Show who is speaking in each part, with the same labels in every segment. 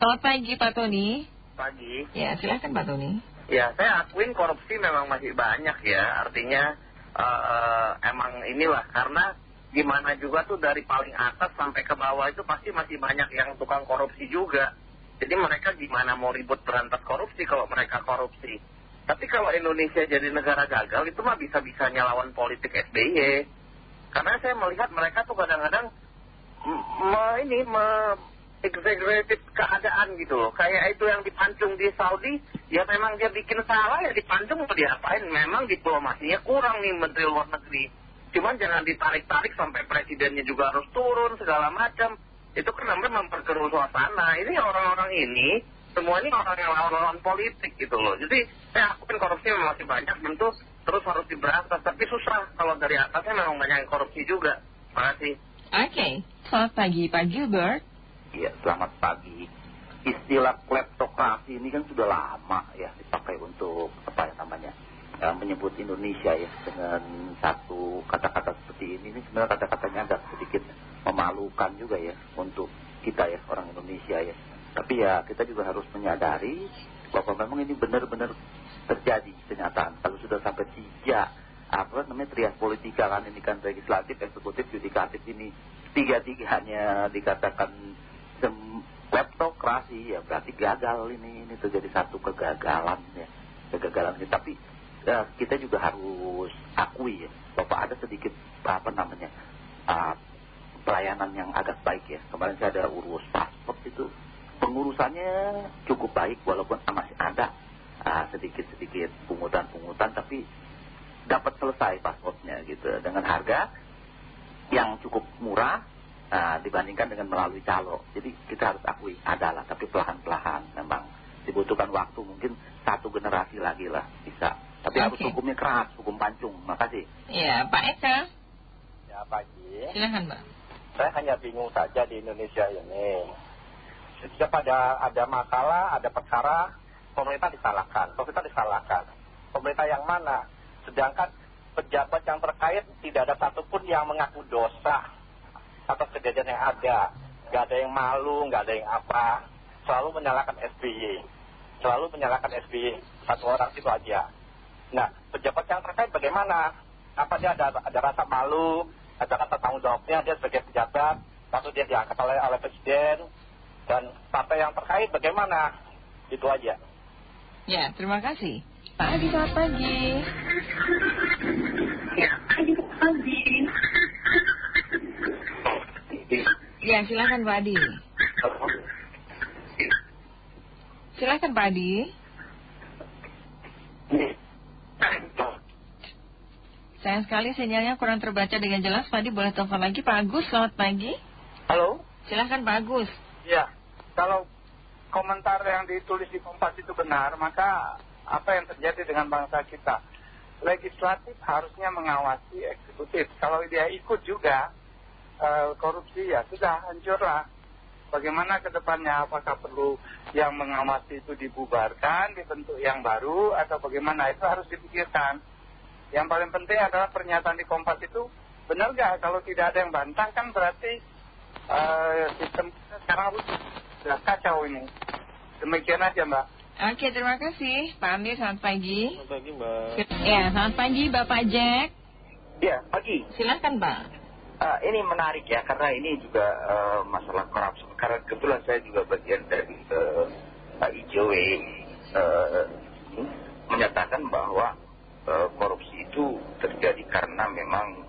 Speaker 1: Selamat pagi Pak Tony.
Speaker 2: Pagi.
Speaker 1: Ya silahkan Pak Tony.
Speaker 2: Ya saya akuin korupsi memang masih banyak ya. Artinya uh, emang inilah karena gimana juga tuh dari paling atas sampai ke bawah itu pasti masih banyak yang tukang korupsi juga. Jadi mereka gimana mau ribut berantas korupsi kalau mereka korupsi. Tapi kalau Indonesia jadi negara gagal itu mah bisa-bisanya lawan politik SBY. Karena saya melihat mereka tuh kadang-kadang me, ini me, exaggerated keadaan gitu loh. Kayak itu yang dipancung di Saudi, ya memang dia bikin salah ya dipancung mau diapain. Memang diplomasinya kurang nih Menteri Luar Negeri. Cuman jangan ditarik-tarik sampai presidennya juga harus turun segala macam. Itu kan namanya memperkeruh suasana. Ini orang-orang ini, semua ini orang yang lawan-lawan politik gitu loh. Jadi saya akuin korupsi memang masih banyak tentu terus harus diberantas. Tapi susah kalau dari atasnya memang banyak yang korupsi juga. Terima kasih.
Speaker 1: Oke, selamat pagi Pak Gilbert.
Speaker 3: Iya, selamat pagi. Istilah kleptokrasi ini kan sudah lama ya dipakai untuk apa ya namanya uh, menyebut Indonesia ya dengan satu kata-kata seperti ini. Ini sebenarnya kata-katanya agak sedikit memalukan juga ya untuk kita ya orang Indonesia ya. Tapi ya kita juga harus menyadari bahwa memang ini benar-benar terjadi kenyataan. Kalau sudah sampai tiga apa namanya trias politika kan ini kan legislatif, eksekutif, yudikatif ini tiga-tiganya dikatakan kleptokrasi ya berarti gagal ini ini terjadi satu kegagalan ya kegagalan ini. Tapi ya, kita juga harus akui ya bahwa ada sedikit apa namanya uh, pelayanan yang agak baik ya. Kemarin saya ada urus paspor itu pengurusannya cukup baik walaupun masih ada sedikit-sedikit pungutan-pungutan tapi dapat selesai pasportnya gitu. Dengan harga yang cukup murah dibandingkan dengan melalui calo jadi kita harus akui adalah tapi pelan-pelan memang dibutuhkan waktu mungkin satu generasi lagi lah bisa tapi harus hukumnya keras, hukum pancung. Makasih.
Speaker 1: Iya, Pak Eka.
Speaker 4: Ya, pagi.
Speaker 1: Silahkan, Pak.
Speaker 4: Saya hanya bingung saja di Indonesia ini. Setiap ada, ada masalah, ada perkara, pemerintah disalahkan. Pemerintah disalahkan. Pemerintah yang mana? Sedangkan pejabat yang terkait tidak ada satupun yang mengaku dosa atas kejadian yang ada. Gak ada yang malu, gak ada yang apa. Selalu menyalahkan SBY. Selalu menyalahkan SBY. Satu orang itu aja. Nah, pejabat yang terkait bagaimana? Apa dia ada, ada rasa malu, ada rasa tanggung jawabnya dia sebagai pejabat, lalu dia diangkat oleh, oleh presiden, dan partai yang terkait bagaimana? Itu aja.
Speaker 1: Ya, terima kasih. Pak Adi, selamat pagi.
Speaker 5: Ya, Adi, pagi.
Speaker 1: Ya, silakan Pak Adi. Silakan Pak Adi. Sayang sekali sinyalnya kurang terbaca dengan jelas. Pak Adi boleh telepon lagi. Pak Agus, selamat pagi.
Speaker 6: Halo?
Speaker 1: Silahkan Pak Agus.
Speaker 6: Ya, kalau komentar yang ditulis di Kompas itu benar, maka apa yang terjadi dengan bangsa kita? Legislatif harusnya mengawasi eksekutif. Kalau dia ikut juga korupsi, ya sudah hancurlah. Bagaimana ke depannya? Apakah perlu yang mengawasi itu dibubarkan, dibentuk yang baru, atau bagaimana? Itu harus dipikirkan. Yang paling penting adalah pernyataan di Kompas itu benar gak? Kalau tidak ada yang bantah kan berarti uh, sistem sekarang sudah kacau ini. Demikian aja Mbak.
Speaker 1: Oke, terima kasih. Pak Amir, selamat pagi.
Speaker 4: Selamat pagi Mbak.
Speaker 1: Ya, selamat pagi Bapak Jack.
Speaker 7: Ya, pagi.
Speaker 1: Silahkan Pak.
Speaker 7: Uh, ini menarik ya, karena ini juga uh, masalah korupsi. Karena kebetulan saya juga bagian dari uh, IJW menyatakan bahwa korupsi itu terjadi karena memang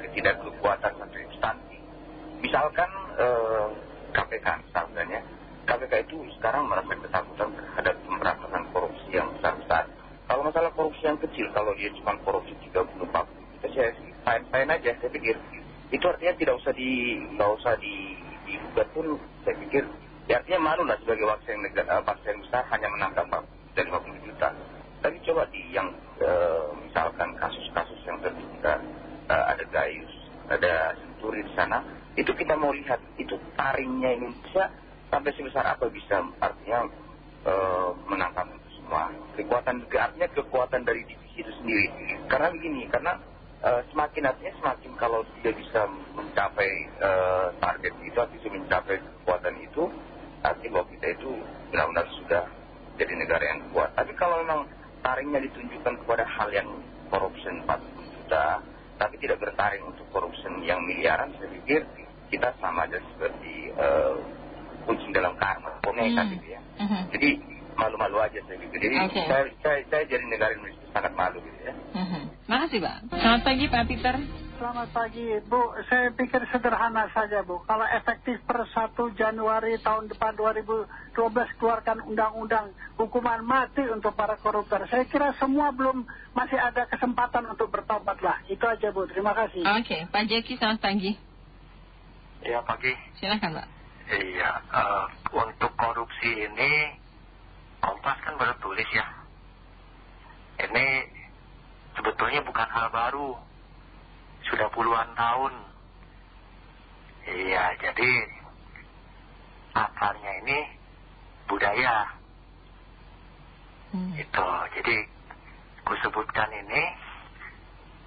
Speaker 7: ketidakkekuatan satu instansi. Misalkan KPK misalnya, KPK itu sekarang merasa ketakutan terhadap pemberantasan korupsi yang besar-besar. Kalau masalah korupsi yang kecil, kalau dia cuma korupsi 30-40, saya fine-fine aja, saya pikir. Itu artinya tidak usah di, nggak usah di, digugat pun, saya pikir. Ya artinya malu lah sebagai wakil yang, negara, yang besar hanya menangkap dari 50 juta. Tapi coba di yang misalkan kasus-kasus yang terbuka, ada Gayus, ada Senturi di sana, itu kita mau lihat, itu taringnya Indonesia sampai sebesar apa bisa artinya menangkap itu semua. Kekuatan, artinya kekuatan dari divisi itu sendiri. Karena begini, karena semakin artinya semakin kalau dia bisa mencapai target itu, bisa mencapai kekuatan itu, artinya bahwa kita itu benar-benar sudah jadi negara yang kuat. Tapi kalau memang taringnya ditunjukkan kepada hal yang korupsi 40 juta, tapi tidak bertaring untuk korupsi yang miliaran, saya pikir kita sama aja seperti uh, kucing dalam karma, boneka
Speaker 1: Hmm.
Speaker 7: gitu ya.
Speaker 1: Mhm.
Speaker 7: Jadi malu-malu aja saya pikir. Jadi saya, saya, saya jadi negara Indonesia sangat malu gitu ya.
Speaker 1: Makasih Pak. Selamat pagi Pak Peter.
Speaker 6: Selamat pagi, Bu. Saya pikir sederhana saja, Bu. Kalau efektif per 1 Januari tahun depan 2012 keluarkan undang-undang hukuman mati untuk para koruptor. Saya kira semua belum masih ada kesempatan untuk bertobat lah. Itu aja, Bu. Terima kasih.
Speaker 1: Oke, Pak Jeki selamat pagi.
Speaker 8: Ya pagi.
Speaker 1: Silakan Pak.
Speaker 8: Iya, eh, untuk korupsi ini Kompas kan baru tulis ya. Ini sebetulnya bukan hal baru. Sudah puluhan tahun. Iya, jadi akarnya ini budaya.
Speaker 1: Hmm.
Speaker 8: Itu. Jadi kusebutkan ini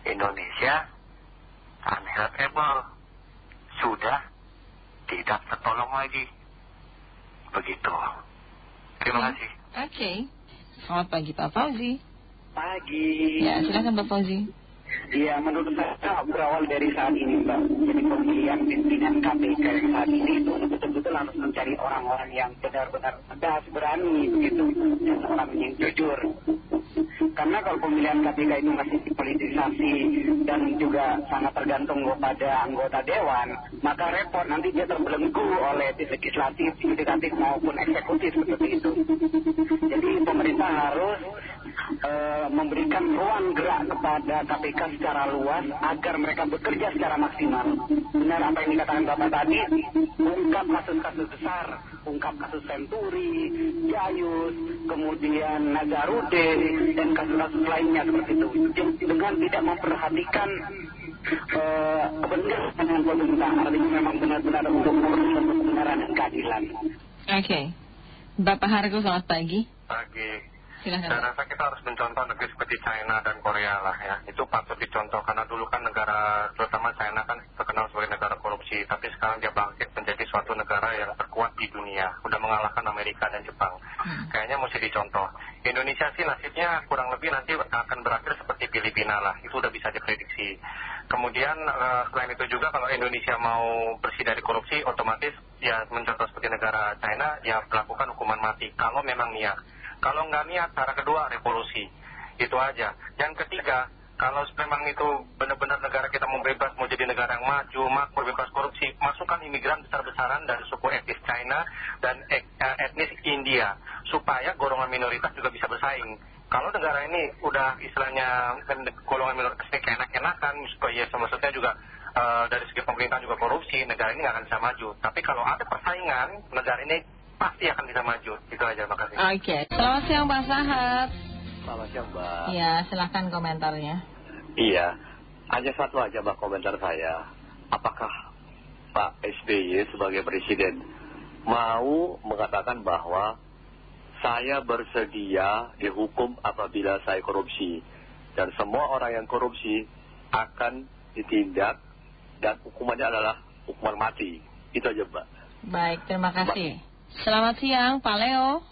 Speaker 8: Indonesia unhelpable. Sudah tidak tertolong lagi. Begitu. Terima kasih.
Speaker 1: Oke. Selamat pagi Pak Fauzi.
Speaker 9: Pagi.
Speaker 1: Ya, silakan Pak Fauzi.
Speaker 9: Iya, menurut saya berawal dari saat ini, Mbak. Jadi pemilihan pimpinan KPK yang saat ini itu betul-betul harus mencari orang-orang yang benar-benar tegas, berani, begitu, dan orang yang jujur. Karena kalau pemilihan KPK itu masih dipolitisasi dan juga sangat tergantung kepada anggota dewan, maka repot nanti dia terbelenggu oleh legislatif, yudikatif maupun eksekutif seperti itu. Jadi pemerintah harus eh, memberikan ruang gerak kepada KPK secara luas agar mereka bekerja secara maksimal. Benar apa yang dikatakan Bapak tadi, ungkap kasus-kasus besar, ungkap kasus Senturi, Jayus, kemudian Nazarude, dan kasus-kasus lainnya seperti itu. Dengan tidak memperhatikan eh, kebenaran dengan pemerintah, artinya memang benar-benar untuk mengurus kebenaran dan keadilan.
Speaker 1: Oke. Bapak Hargo selamat pagi.
Speaker 8: Pagi.
Speaker 1: Silakan
Speaker 8: Saya
Speaker 1: Pak.
Speaker 8: rasa kita harus mencontoh negeri seperti China dan Korea lah ya. Itu patut dicontoh karena dulu kan negara, terutama China kan terkenal sebagai negara korupsi. Tapi sekarang dia bangkit menjadi suatu negara yang terkuat di dunia. Udah mengalahkan Amerika dan Jepang.
Speaker 1: Hmm.
Speaker 8: Kayaknya mesti dicontoh. Indonesia sih nasibnya kurang lebih nanti akan berakhir seperti Filipina lah. Itu udah bisa diprediksi. Kemudian eh, selain itu juga kalau Indonesia mau bersih dari korupsi, otomatis ya mencontoh seperti negara China, ya melakukan hukuman mati. Kalau memang niat. Kalau nggak niat, cara kedua revolusi. Itu aja. Yang ketiga, kalau memang itu benar-benar negara kita mau bebas, mau jadi negara yang maju, makmur, bebas korupsi, masukkan imigran besar-besaran dari suku etnis China dan et- eh, etnis India. Supaya golongan minoritas juga bisa bersaing. Kalau negara ini udah istilahnya kan golongan minoritas ini enak-enakan, ya maksudnya juga eh, dari segi pemerintah juga korupsi, negara ini nggak akan bisa maju. Tapi kalau ada persaingan, negara ini pasti akan bisa maju. Itu aja, makasih.
Speaker 1: Oke. Selamat siang Pak Sahat.
Speaker 10: Selamat siang Mbak.
Speaker 1: Ya, silahkan komentarnya.
Speaker 10: Iya, hanya satu aja Mbak komentar saya. Apakah Pak SBY sebagai presiden mau mengatakan bahwa saya bersedia dihukum apabila saya korupsi. Dan semua orang yang korupsi akan ditindak dan hukumannya adalah hukuman mati. Itu aja Mbak.
Speaker 1: Baik, terima kasih. Selamat siang Pak Leo.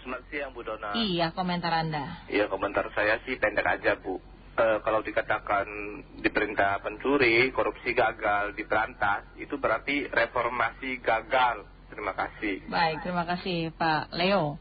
Speaker 3: Selamat siang Bu Dona.
Speaker 1: Iya, komentar Anda.
Speaker 3: Iya komentar saya sih pendek aja Bu. Eh, kalau dikatakan diperintah pencuri, korupsi gagal, diberantas, itu berarti reformasi gagal. Terima kasih.
Speaker 1: Baik, terima kasih Pak Leo.